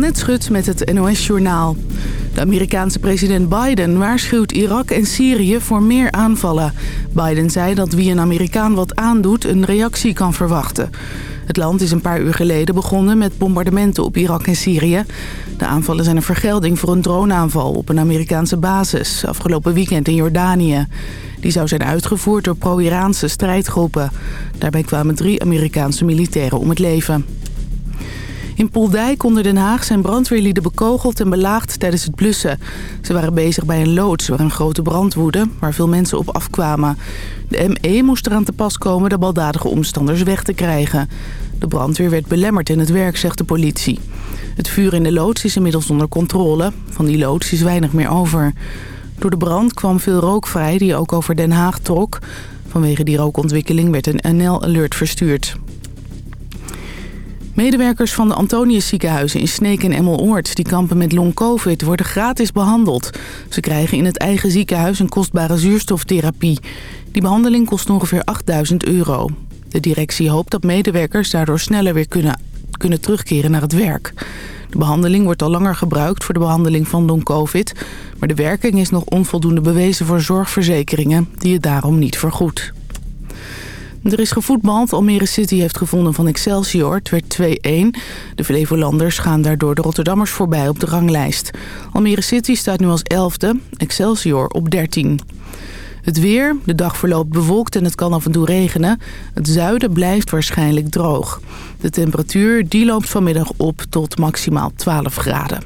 Annette met het NOS Journaal. De Amerikaanse president Biden waarschuwt Irak en Syrië voor meer aanvallen. Biden zei dat wie een Amerikaan wat aandoet een reactie kan verwachten. Het land is een paar uur geleden begonnen met bombardementen op Irak en Syrië. De aanvallen zijn een vergelding voor een droneaanval op een Amerikaanse basis... afgelopen weekend in Jordanië. Die zou zijn uitgevoerd door pro-Iraanse strijdgroepen. Daarbij kwamen drie Amerikaanse militairen om het leven. In Poeldijk onder Den Haag zijn brandweerlieden bekogeld en belaagd tijdens het blussen. Ze waren bezig bij een loods waar een grote brand woedde, waar veel mensen op afkwamen. De ME moest eraan te pas komen de baldadige omstanders weg te krijgen. De brandweer werd belemmerd in het werk, zegt de politie. Het vuur in de loods is inmiddels onder controle. Van die loods is weinig meer over. Door de brand kwam veel rook vrij die ook over Den Haag trok. Vanwege die rookontwikkeling werd een NL-alert verstuurd. Medewerkers van de Antonius ziekenhuizen in Sneek en Emmeloord... die kampen met long-covid worden gratis behandeld. Ze krijgen in het eigen ziekenhuis een kostbare zuurstoftherapie. Die behandeling kost ongeveer 8000 euro. De directie hoopt dat medewerkers daardoor sneller weer kunnen, kunnen terugkeren naar het werk. De behandeling wordt al langer gebruikt voor de behandeling van long-covid... maar de werking is nog onvoldoende bewezen voor zorgverzekeringen... die het daarom niet vergoedt. Er is gevoetbald. Almere City heeft gewonnen van Excelsior. Het werd 2-1. De Flevolanders gaan daardoor de Rotterdammers voorbij op de ranglijst. Almere City staat nu als 11e, Excelsior op 13. Het weer, de dag verloopt bewolkt en het kan af en toe regenen. Het zuiden blijft waarschijnlijk droog. De temperatuur die loopt vanmiddag op tot maximaal 12 graden.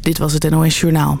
Dit was het NOS Journaal.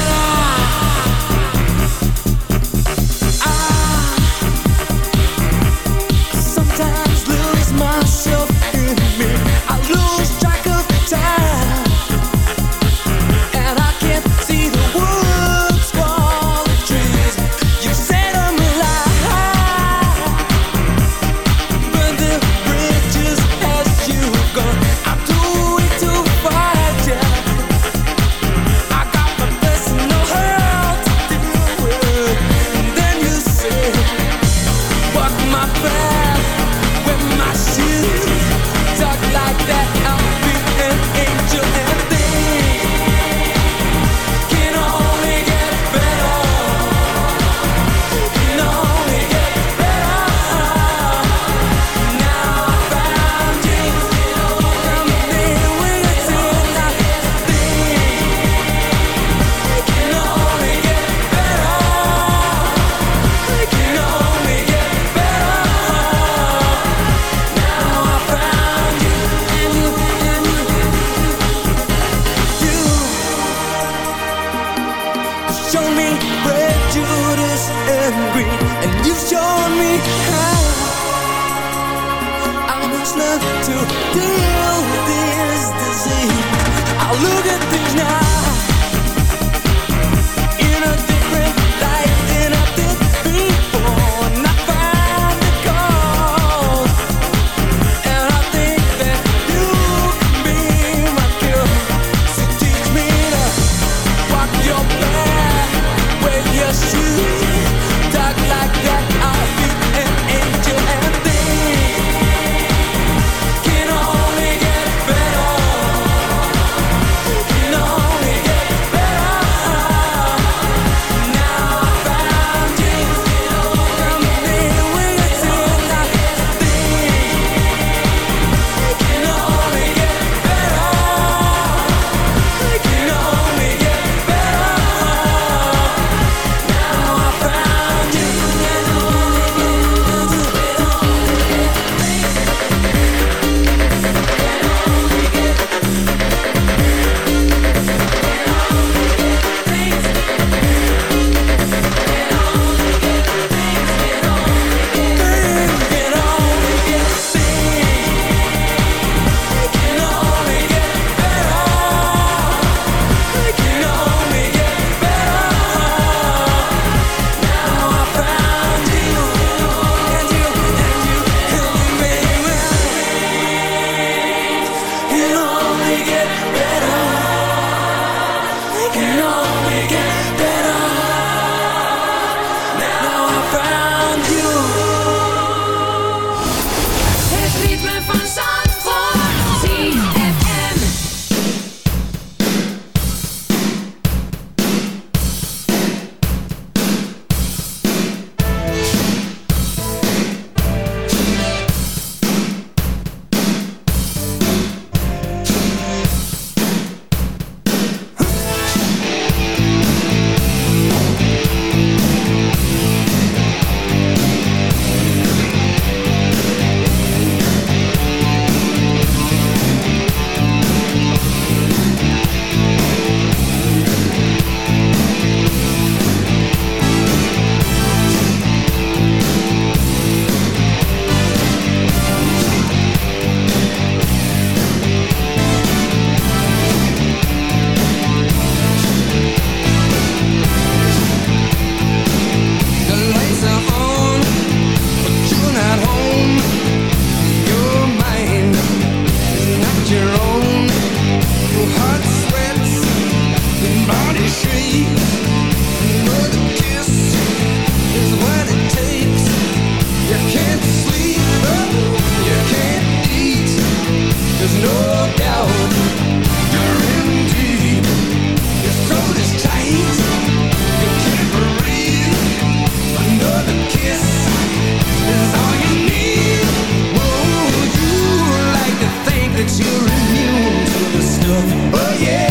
me. yeah.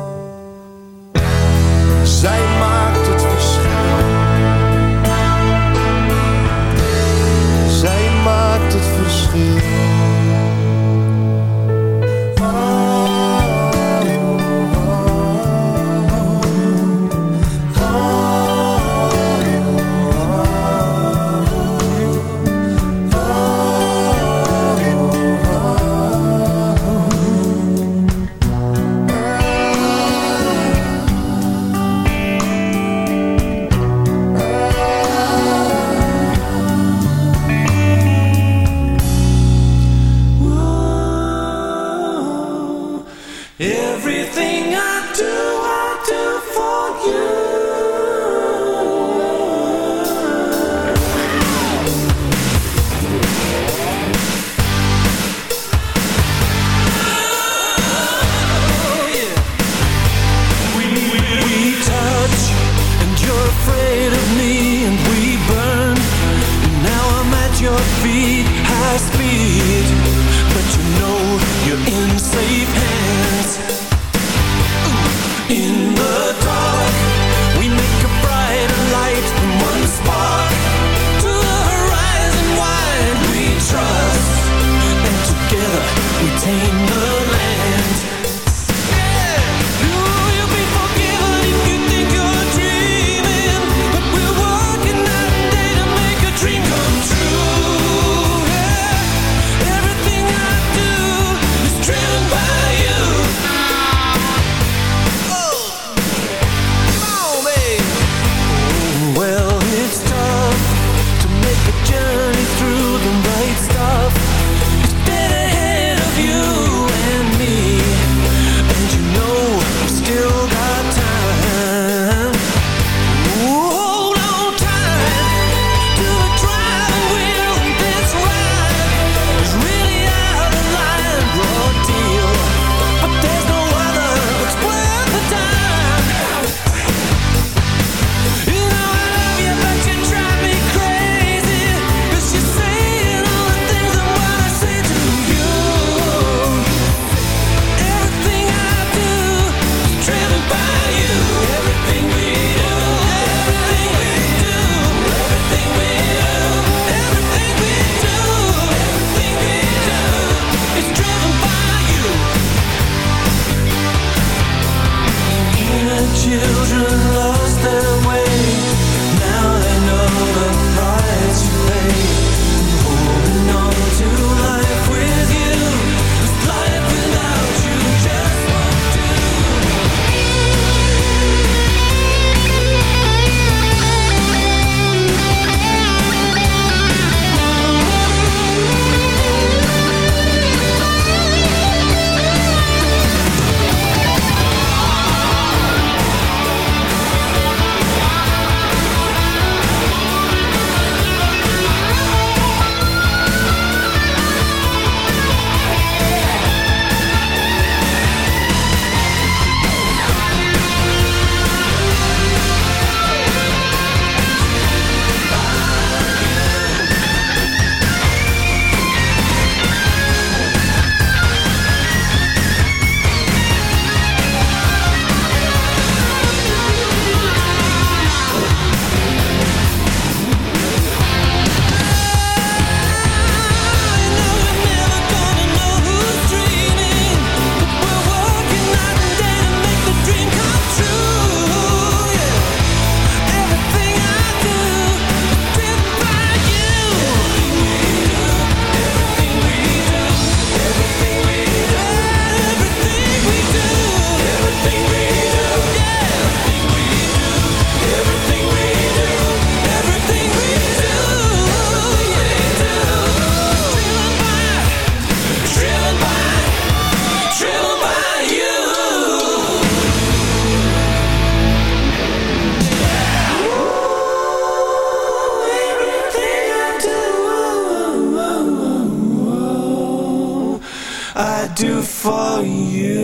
Everything for you.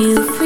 You free.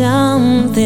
something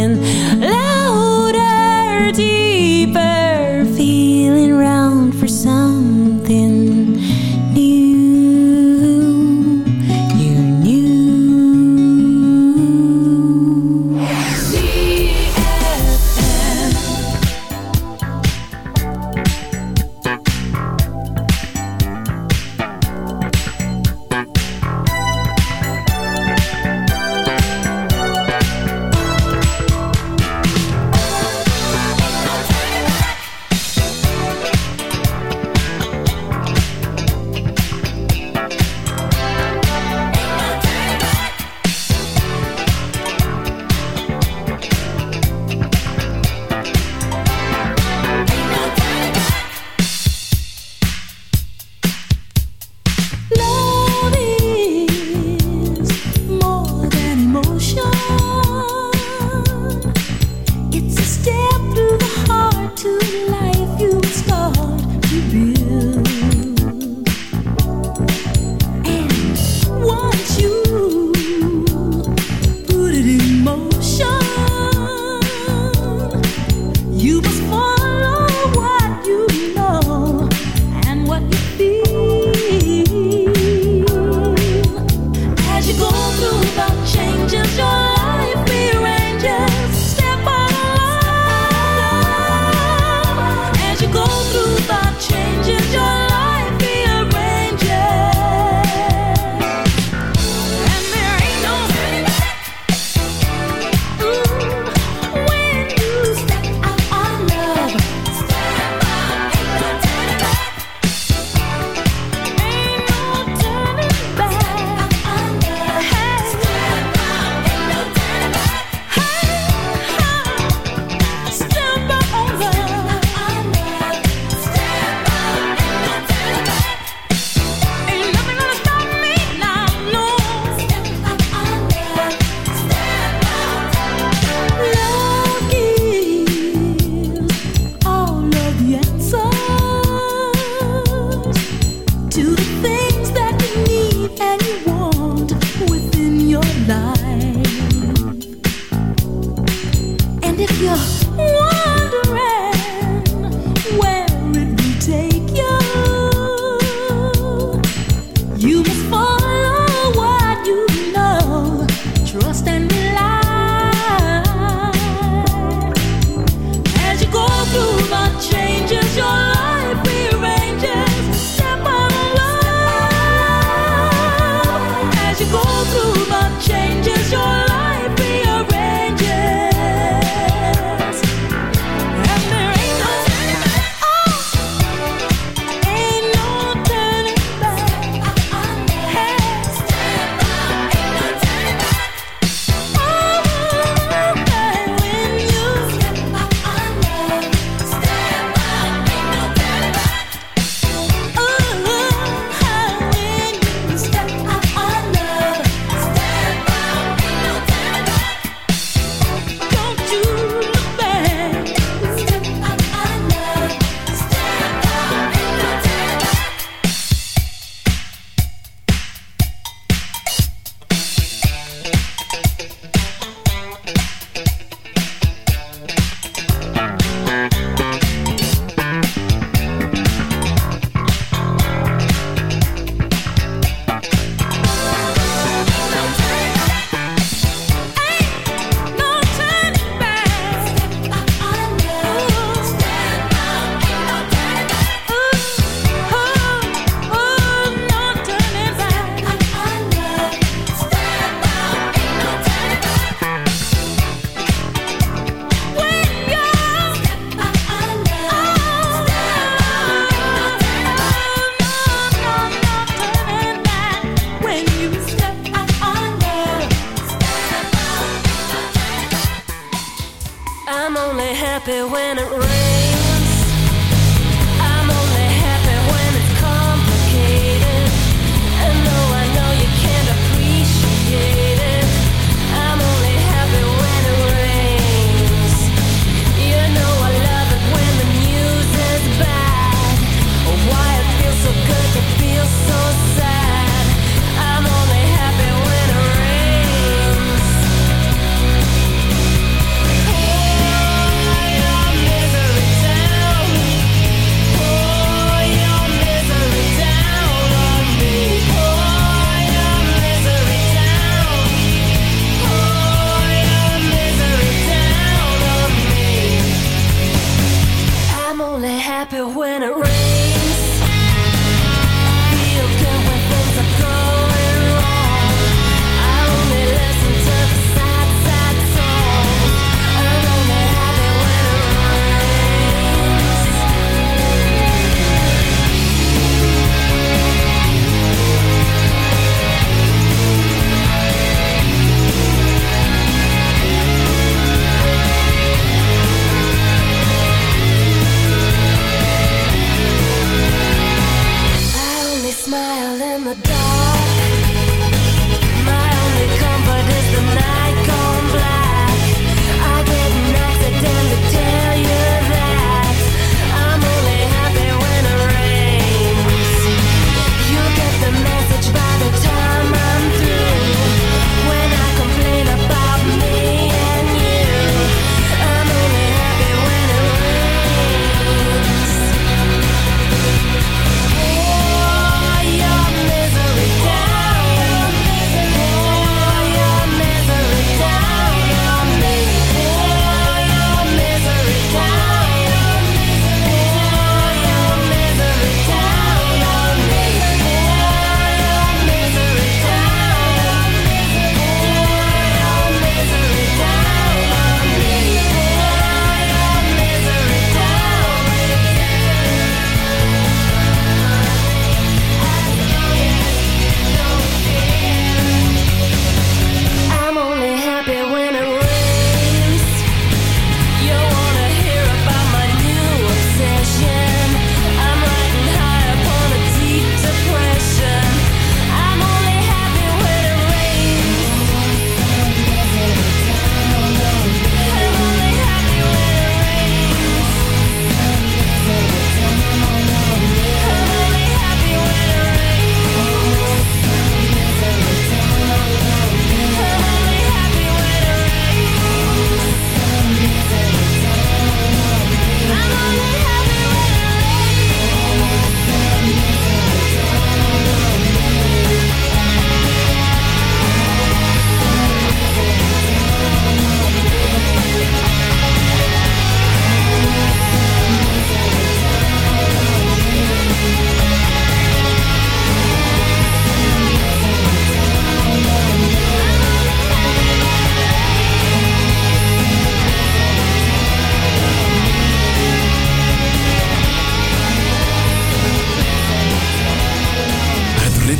뛰어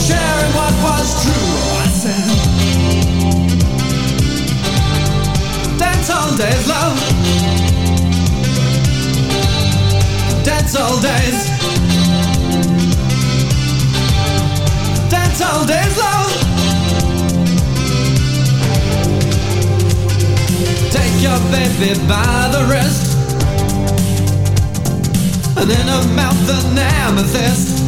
sharing what was true. I said, all days, love. All days. All days, love. Take your baby by the wrist And in her mouth an amethyst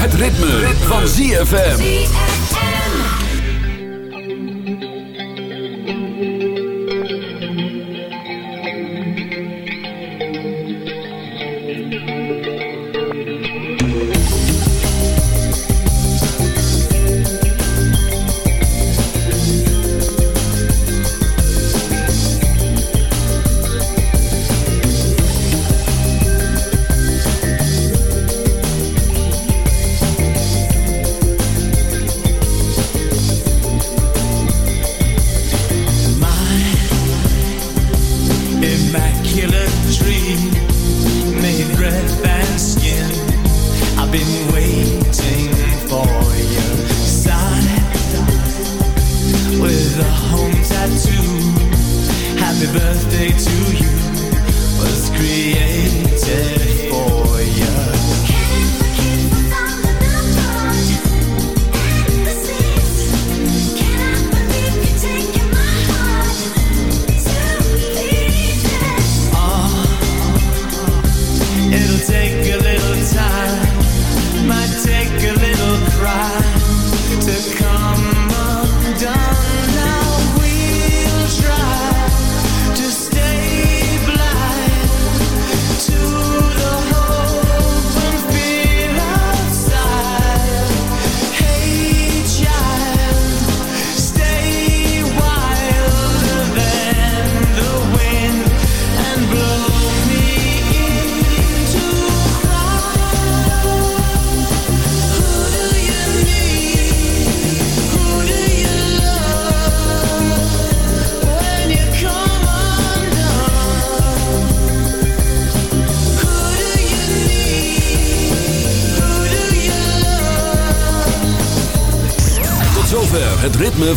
Het ritme, van ZFM.